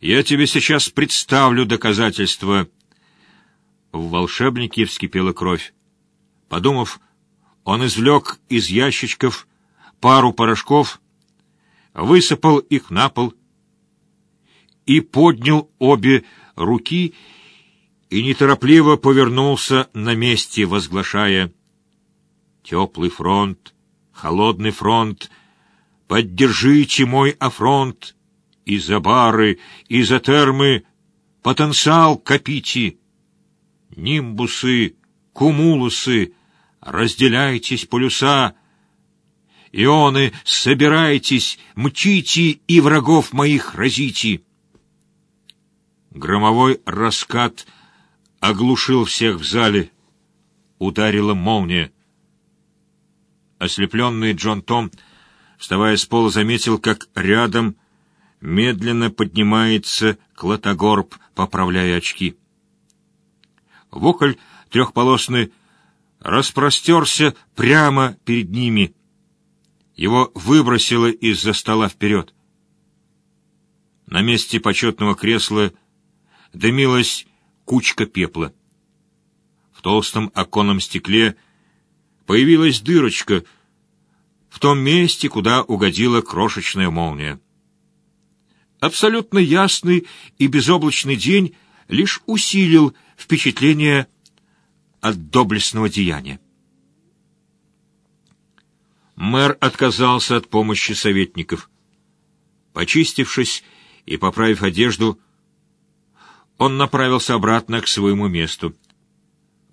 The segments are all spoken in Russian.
Я тебе сейчас представлю доказательства. В волшебнике вскипела кровь. Подумав, он извлек из ящичков пару порошков, высыпал их на пол и поднял обе руки и неторопливо повернулся на месте, возглашая «Теплый фронт, холодный фронт, поддержите мой афронт, и за бары, и за термы, потенциал копите, нимбусы, кумулусы, разделяйтесь полюса, ионы, собирайтесь, мчите и врагов моих разите». Громовой раскат оглушил всех в зале. Ударила молния. Ослепленный Джон Том, вставая с пола, заметил, как рядом медленно поднимается Клотогорб, поправляя очки. Вокль трехполосный распростерся прямо перед ними. Его выбросило из-за стола вперед. На месте почетного кресла дымилась кучка пепла. В толстом оконном стекле появилась дырочка в том месте, куда угодила крошечная молния. Абсолютно ясный и безоблачный день лишь усилил впечатление от доблестного деяния. Мэр отказался от помощи советников. Почистившись и поправив одежду, он направился обратно к своему месту.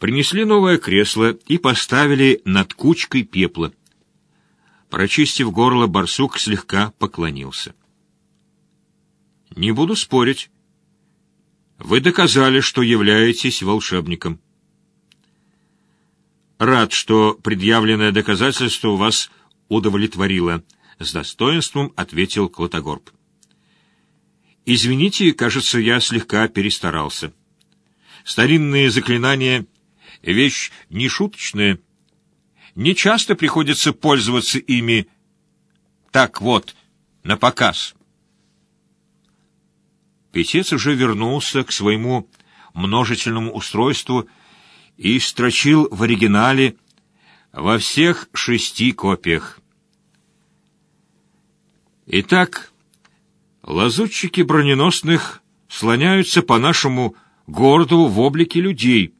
Принесли новое кресло и поставили над кучкой пепла. Прочистив горло, барсук слегка поклонился. «Не буду спорить. Вы доказали, что являетесь волшебником. Рад, что предъявленное доказательство у вас удовлетворило», — с достоинством ответил Клотогорб. Извините, кажется, я слегка перестарался. Старинные заклинания — вещь нешуточная. Не часто приходится пользоваться ими так вот, на показ. Петец уже вернулся к своему множительному устройству и строчил в оригинале во всех шести копиях. Итак, Лазутчики броненосных слоняются по нашему городу в облике людей,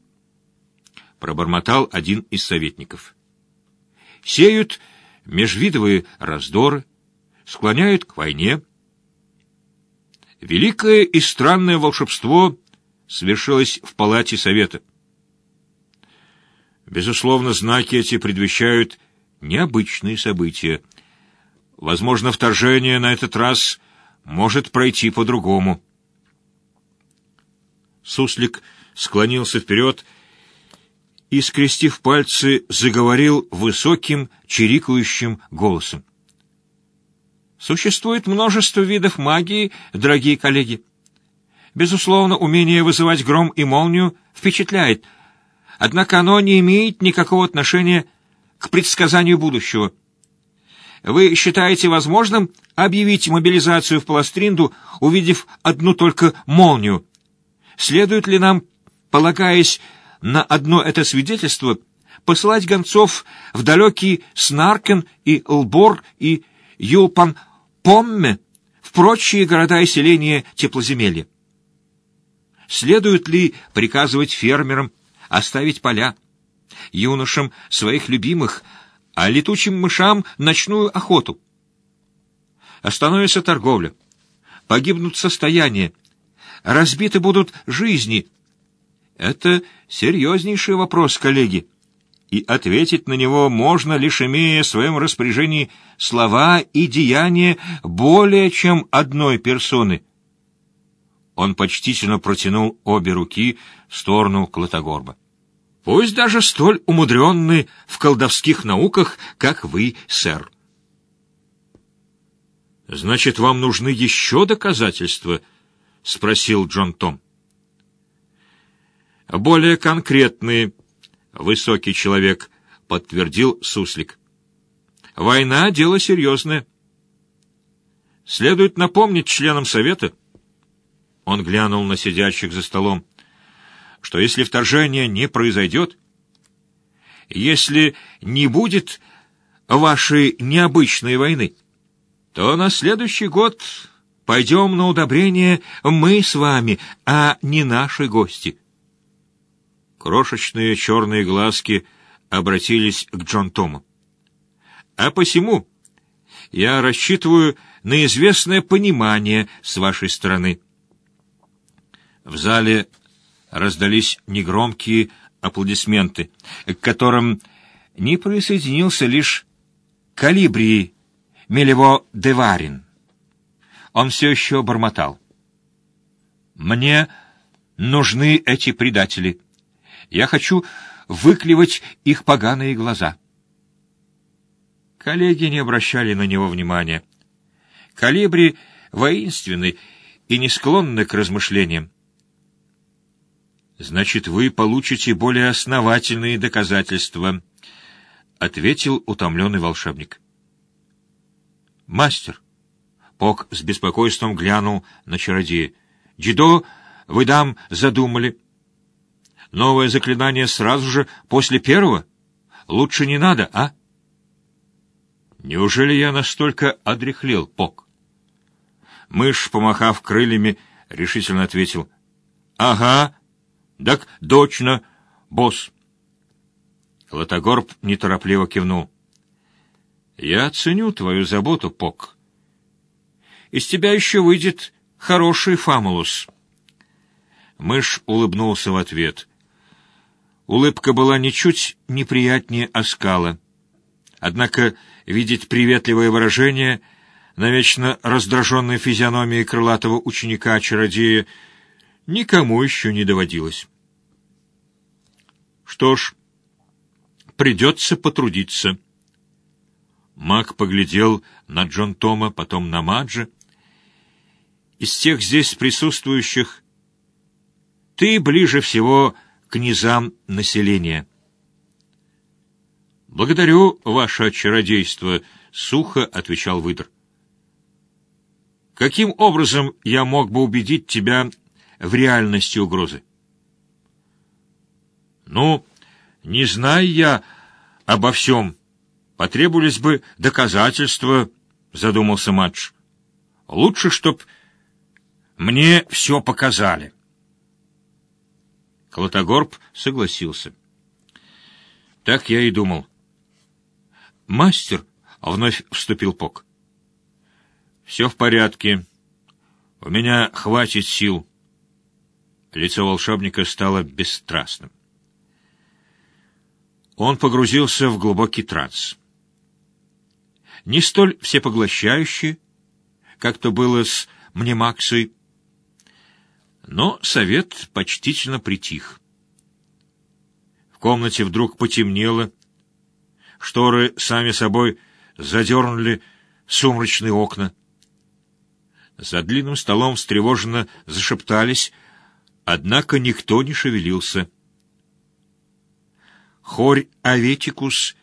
пробормотал один из советников. Сеют межвидовые раздоры, склоняют к войне. Великое и странное волшебство свершилось в палате совета. Безусловно, знаки эти предвещают необычные события. Возможно, вторжение на этот раз может пройти по-другому. Суслик склонился вперед и, скрестив пальцы, заговорил высоким, чирикающим голосом. Существует множество видов магии, дорогие коллеги. Безусловно, умение вызывать гром и молнию впечатляет, однако оно не имеет никакого отношения к предсказанию будущего. Вы считаете возможным объявить мобилизацию в Паластринду, увидев одну только молнию? Следует ли нам, полагаясь на одно это свидетельство, посылать гонцов в далекий Снаркен и Лбор и Юлпан-Помме, в прочие города и селения теплоземелья? Следует ли приказывать фермерам оставить поля, юношам своих любимых а летучим мышам ночную охоту. Остановится торговля, погибнут состояния, разбиты будут жизни. Это серьезнейший вопрос, коллеги, и ответить на него можно, лишь имея в своем распоряжении слова и деяния более чем одной персоны. Он почтительно протянул обе руки в сторону Клотогорба пусть даже столь умудренный в колдовских науках, как вы, сэр. «Значит, вам нужны еще доказательства?» — спросил Джон Том. «Более конкретные, высокий человек», — подтвердил Суслик. «Война — дело серьезное. Следует напомнить членам Совета, Он глянул на сидящих за столом. «Что если вторжение не произойдет? Если не будет вашей необычной войны, то на следующий год пойдем на удобрение мы с вами, а не наши гости». Крошечные черные глазки обратились к Джон Тому. «А посему я рассчитываю на известное понимание с вашей стороны». В зале раздались негромкие аплодисменты, к которым не присоединился лишь Калибрий Мелево Деварин. Он все еще бормотал. «Мне нужны эти предатели. Я хочу выклевать их поганые глаза». Коллеги не обращали на него внимания. Калибри воинственный и не склонный к размышлениям. «Значит, вы получите более основательные доказательства», — ответил утомленный волшебник. «Мастер!» — Пок с беспокойством глянул на чародея. «Джидо, вы дам задумали. Новое заклинание сразу же после первого? Лучше не надо, а?» «Неужели я настолько одряхлел, Пок?» Мышь, помахав крыльями, решительно ответил. «Ага, «Так точно, босс!» Лотогорб неторопливо кивнул. «Я ценю твою заботу, Пок. Из тебя еще выйдет хороший фамулус». Мышь улыбнулся в ответ. Улыбка была ничуть неприятнее оскала. Однако видеть приветливое выражение на вечно раздраженной физиономии крылатого ученика-чародея никому еще не доводилось. Что ж, придется потрудиться. Мак поглядел на Джон Тома, потом на Маджи. Из всех здесь присутствующих ты ближе всего к низам населения. «Благодарю ваше чародейство», — сухо отвечал выдр. «Каким образом я мог бы убедить тебя в реальности угрозы. «Ну, не зная я обо всем, потребовались бы доказательства», — задумался Мадж. «Лучше, чтоб мне все показали». Клотогорб согласился. Так я и думал. «Мастер», — вновь вступил Пок. «Все в порядке. У меня хватит сил. Лицо волшебника стало бесстрастным. Он погрузился в глубокий транс. Не столь всепоглощающий, как то было с Мнемаксой, но совет почтительно притих. В комнате вдруг потемнело, шторы сами собой задернули сумрачные окна. За длинным столом встревоженно зашептались — Однако никто не шевелился. Хорь Аветикус,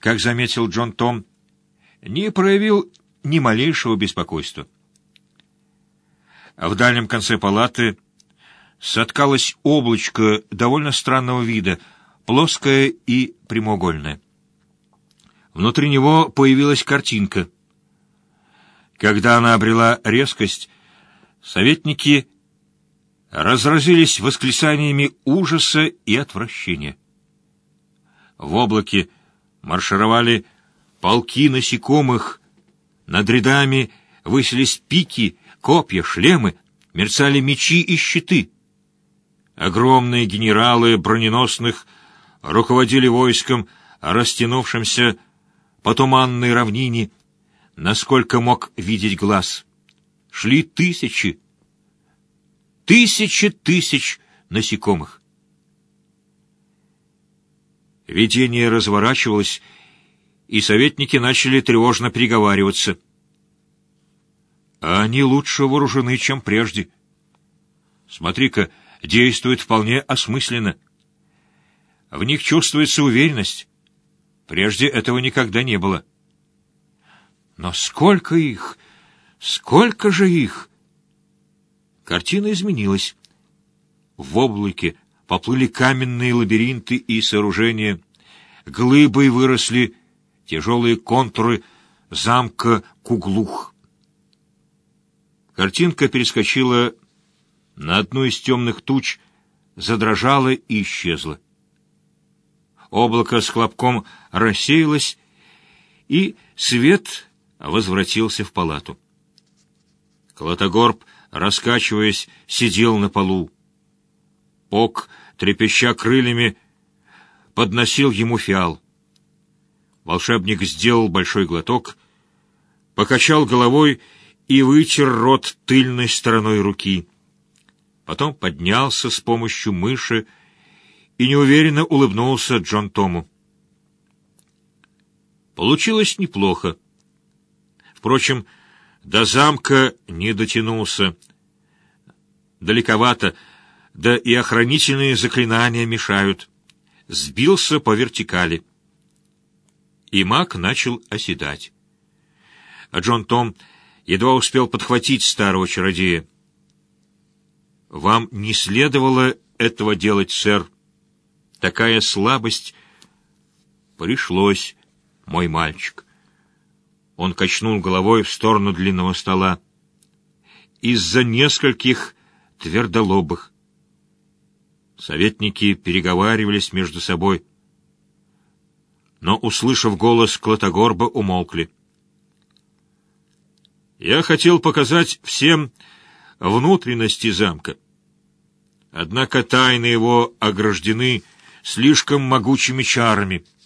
как заметил Джон Том, не проявил ни малейшего беспокойства. В дальнем конце палаты соткалось облачко довольно странного вида, плоское и прямоугольное. Внутри него появилась картинка. Когда она обрела резкость, советники разразились восклицаниями ужаса и отвращения. В облаке маршировали полки насекомых, над рядами высились пики, копья, шлемы, мерцали мечи и щиты. Огромные генералы броненосных руководили войском, растянувшимся по туманной равнине, насколько мог видеть глаз. Шли тысячи, тысячи тысяч насекомых. Видение разворачивалось, и советники начали тревожно переговариваться. А они лучше вооружены, чем прежде. Смотри-ка, действуют вполне осмысленно. В них чувствуется уверенность. Прежде этого никогда не было. Но сколько их! Сколько же их! Картина изменилась. В облаке поплыли каменные лабиринты и сооружения, глыбой выросли тяжелые контуры замка Куглух. Картинка перескочила на одну из темных туч, задрожала и исчезла. Облако с хлопком рассеялось, и свет возвратился в палату. Клотогорб, раскачиваясь, сидел на полу. Пок, трепеща крыльями, подносил ему фиал. Волшебник сделал большой глоток, покачал головой и вытер рот тыльной стороной руки. Потом поднялся с помощью мыши и неуверенно улыбнулся Джон Тому. Получилось неплохо. Впрочем, до замка не дотянулся. Далековато, да и охранительные заклинания мешают. Сбился по вертикали. И маг начал оседать. А Джон Том едва успел подхватить старого чародея. «Вам не следовало этого делать, сэр. Такая слабость...» «Пришлось, мой мальчик». Он качнул головой в сторону длинного стола. «Из-за нескольких твердолобых». Советники переговаривались между собой, но, услышав голос Клотогорба, умолкли. Я хотел показать всем внутренности замка. Однако тайны его ограждены слишком могучими чарами —